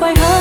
by